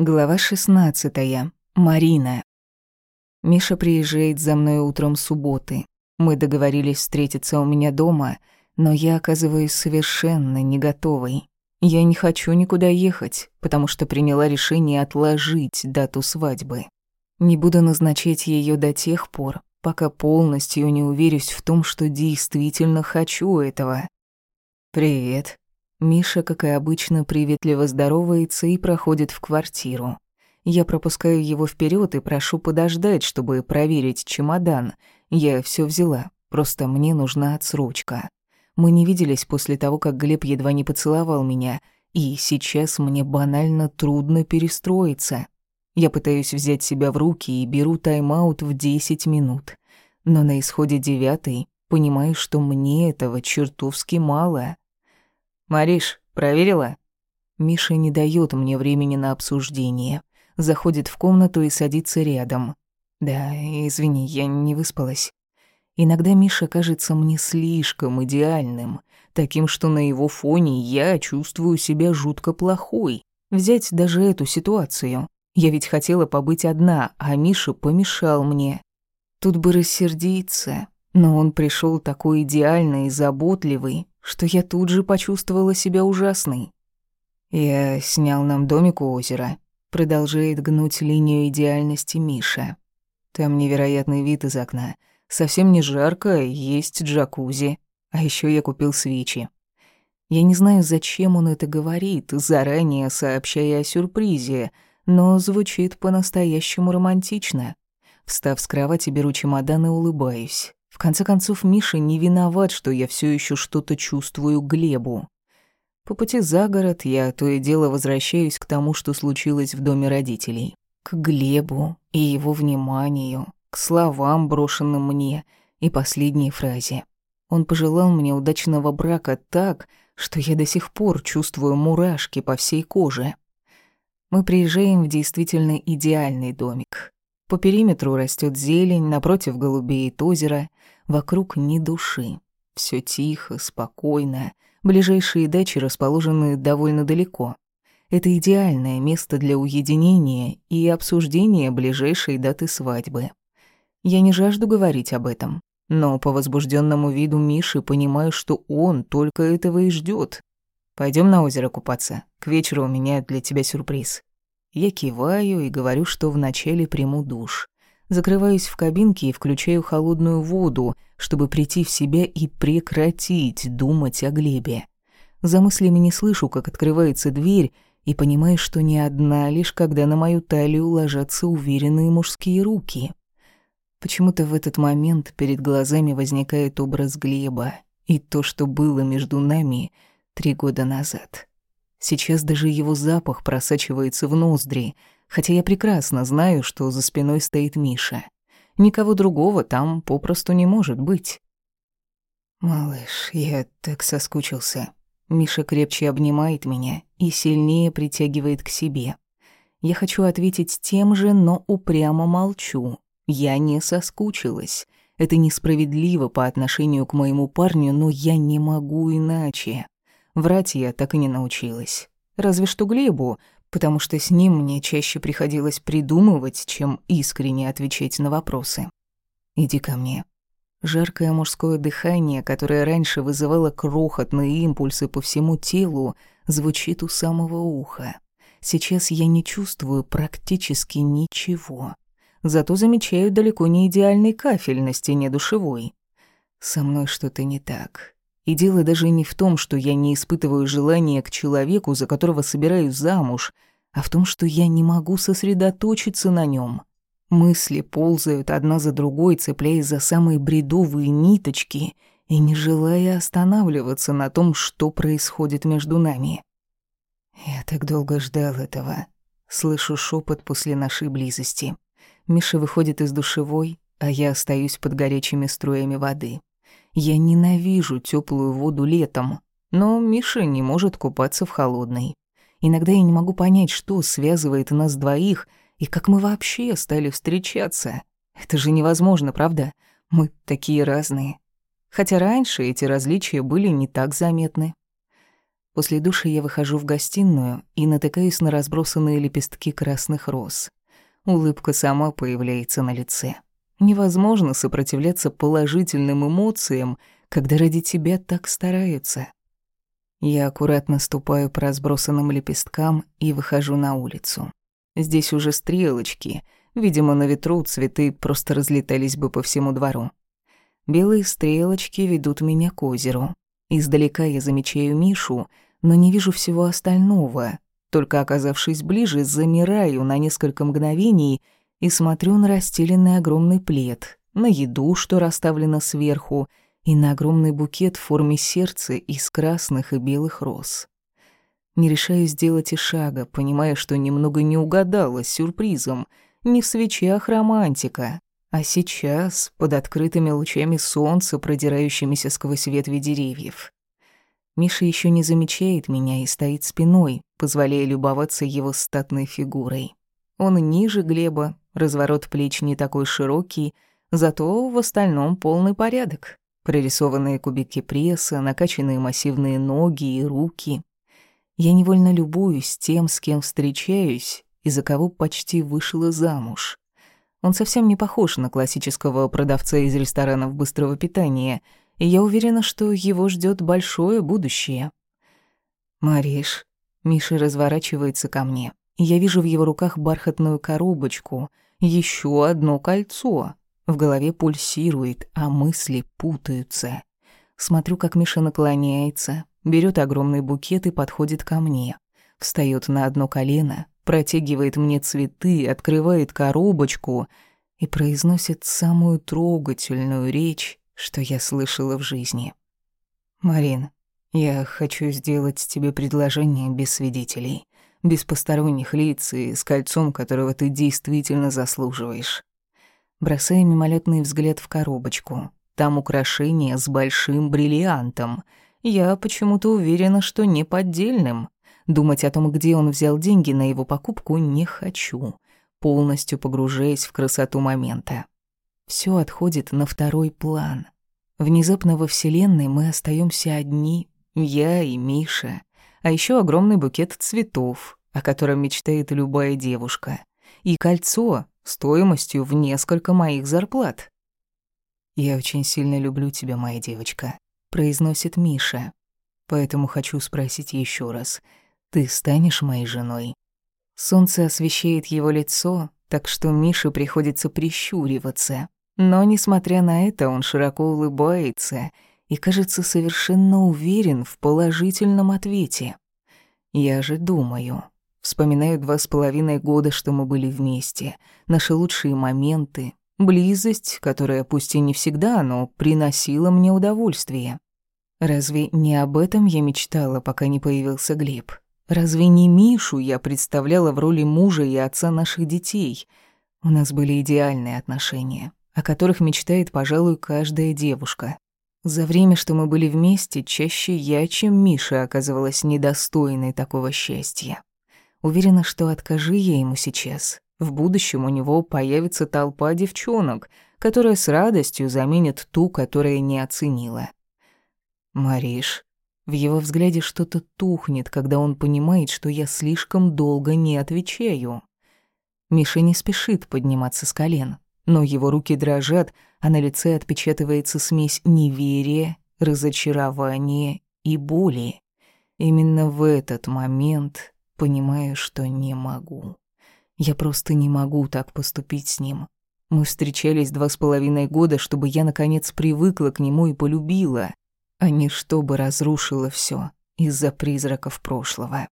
Глава 16. Марина. Миша приезжает за мной утром субботы. Мы договорились встретиться у меня дома, но я оказываюсь совершенно не готовой. Я не хочу никуда ехать, потому что приняла решение отложить дату свадьбы. Не буду назначать ее до тех пор, пока полностью не уверюсь в том, что действительно хочу этого. «Привет», Миша, как и обычно, приветливо здоровается и проходит в квартиру. Я пропускаю его вперед и прошу подождать, чтобы проверить чемодан. Я все взяла, просто мне нужна отсрочка. Мы не виделись после того, как Глеб едва не поцеловал меня, и сейчас мне банально трудно перестроиться. Я пытаюсь взять себя в руки и беру тайм-аут в 10 минут. Но на исходе девятой понимаю, что мне этого чертовски мало. «Мариш, проверила?» Миша не дает мне времени на обсуждение. Заходит в комнату и садится рядом. «Да, извини, я не выспалась». Иногда Миша кажется мне слишком идеальным, таким, что на его фоне я чувствую себя жутко плохой. Взять даже эту ситуацию. Я ведь хотела побыть одна, а Миша помешал мне. Тут бы рассердиться, но он пришел такой идеальный и заботливый, что я тут же почувствовала себя ужасной. «Я снял нам домик у озера», — продолжает гнуть линию идеальности Миша. «Там невероятный вид из окна. Совсем не жарко, есть джакузи. А еще я купил свечи. Я не знаю, зачем он это говорит, заранее сообщая о сюрпризе, но звучит по-настоящему романтично. Встав с кровати, беру чемодан и улыбаюсь. В конце концов, Миша не виноват, что я все еще что-то чувствую Глебу. По пути за город я то и дело возвращаюсь к тому, что случилось в доме родителей. К Глебу и его вниманию, к словам, брошенным мне, и последней фразе. Он пожелал мне удачного брака так, что я до сих пор чувствую мурашки по всей коже. Мы приезжаем в действительно идеальный домик. По периметру растет зелень, напротив голубеет озеро, вокруг ни души. Все тихо, спокойно. Ближайшие дачи расположены довольно далеко. Это идеальное место для уединения и обсуждения ближайшей даты свадьбы. Я не жажду говорить об этом, но по возбужденному виду Миши понимаю, что он только этого и ждет. Пойдем на озеро купаться. К вечеру у меня для тебя сюрприз. Я киваю и говорю, что вначале приму душ. Закрываюсь в кабинке и включаю холодную воду, чтобы прийти в себя и прекратить думать о Глебе. За мыслями не слышу, как открывается дверь, и понимаю, что не одна, лишь когда на мою талию ложатся уверенные мужские руки. Почему-то в этот момент перед глазами возникает образ Глеба и то, что было между нами три года назад. Сейчас даже его запах просачивается в ноздри, хотя я прекрасно знаю, что за спиной стоит Миша. Никого другого там попросту не может быть. «Малыш, я так соскучился». Миша крепче обнимает меня и сильнее притягивает к себе. Я хочу ответить тем же, но упрямо молчу. Я не соскучилась. Это несправедливо по отношению к моему парню, но я не могу иначе. Врать я так и не научилась. Разве что Глебу, потому что с ним мне чаще приходилось придумывать, чем искренне отвечать на вопросы. «Иди ко мне». Жаркое мужское дыхание, которое раньше вызывало крохотные импульсы по всему телу, звучит у самого уха. Сейчас я не чувствую практически ничего. Зато замечаю далеко не идеальный кафель на стене душевой. Со мной что-то не так. И дело даже не в том, что я не испытываю желания к человеку, за которого собираюсь замуж, а в том, что я не могу сосредоточиться на нем. Мысли ползают одна за другой, цепляясь за самые бредовые ниточки и не желая останавливаться на том, что происходит между нами. Я так долго ждал этого. Слышу шепот после нашей близости. Миша выходит из душевой, а я остаюсь под горячими струями воды. Я ненавижу теплую воду летом, но Миша не может купаться в холодной. Иногда я не могу понять, что связывает нас двоих и как мы вообще стали встречаться. Это же невозможно, правда? Мы такие разные. Хотя раньше эти различия были не так заметны. После душа я выхожу в гостиную и натыкаюсь на разбросанные лепестки красных роз. Улыбка сама появляется на лице. Невозможно сопротивляться положительным эмоциям, когда ради тебя так стараются. Я аккуратно ступаю по разбросанным лепесткам и выхожу на улицу. Здесь уже стрелочки. Видимо, на ветру цветы просто разлетались бы по всему двору. Белые стрелочки ведут меня к озеру. Издалека я замечаю Мишу, но не вижу всего остального. Только оказавшись ближе, замираю на несколько мгновений и смотрю на расстеленный огромный плед, на еду, что расставлена сверху, и на огромный букет в форме сердца из красных и белых роз. Не решаюсь сделать и шага, понимая, что немного не угадала с сюрпризом. Не в свечах романтика, а сейчас, под открытыми лучами солнца, продирающимися сквозь ветви деревьев. Миша еще не замечает меня и стоит спиной, позволяя любоваться его статной фигурой. Он ниже Глеба, разворот плеч не такой широкий, зато в остальном полный порядок. Прорисованные кубики пресса, накачанные массивные ноги и руки. Я невольно любуюсь тем, с кем встречаюсь и за кого почти вышла замуж. Он совсем не похож на классического продавца из ресторанов быстрого питания — и я уверена, что его ждет большое будущее. «Мариш», Миша разворачивается ко мне, и я вижу в его руках бархатную коробочку, еще одно кольцо. В голове пульсирует, а мысли путаются. Смотрю, как Миша наклоняется, берет огромный букет и подходит ко мне. Встает на одно колено, протягивает мне цветы, открывает коробочку и произносит самую трогательную речь, что я слышала в жизни. «Марин, я хочу сделать тебе предложение без свидетелей, без посторонних лиц и с кольцом, которого ты действительно заслуживаешь». Бросая мимолетный взгляд в коробочку. Там украшение с большим бриллиантом. Я почему-то уверена, что не поддельным. Думать о том, где он взял деньги на его покупку, не хочу, полностью погружаясь в красоту момента. Все отходит на второй план. Внезапно во Вселенной мы остаемся одни, я и Миша, а еще огромный букет цветов, о котором мечтает любая девушка, и кольцо стоимостью в несколько моих зарплат. «Я очень сильно люблю тебя, моя девочка», — произносит Миша. «Поэтому хочу спросить еще раз, ты станешь моей женой?» Солнце освещает его лицо, так что Мише приходится прищуриваться. Но, несмотря на это, он широко улыбается и, кажется, совершенно уверен в положительном ответе. Я же думаю. Вспоминаю два с половиной года, что мы были вместе, наши лучшие моменты, близость, которая пусть и не всегда, но приносила мне удовольствие. Разве не об этом я мечтала, пока не появился Глеб? Разве не Мишу я представляла в роли мужа и отца наших детей? У нас были идеальные отношения о которых мечтает, пожалуй, каждая девушка. За время, что мы были вместе, чаще я, чем Миша, оказывалась недостойной такого счастья. Уверена, что откажи я ему сейчас. В будущем у него появится толпа девчонок, которая с радостью заменит ту, которая не оценила. Мариш. В его взгляде что-то тухнет, когда он понимает, что я слишком долго не отвечаю. Миша не спешит подниматься с колен но его руки дрожат, а на лице отпечатывается смесь неверия, разочарования и боли. Именно в этот момент понимаю, что не могу. Я просто не могу так поступить с ним. Мы встречались два с половиной года, чтобы я, наконец, привыкла к нему и полюбила, а не чтобы разрушила все из-за призраков прошлого.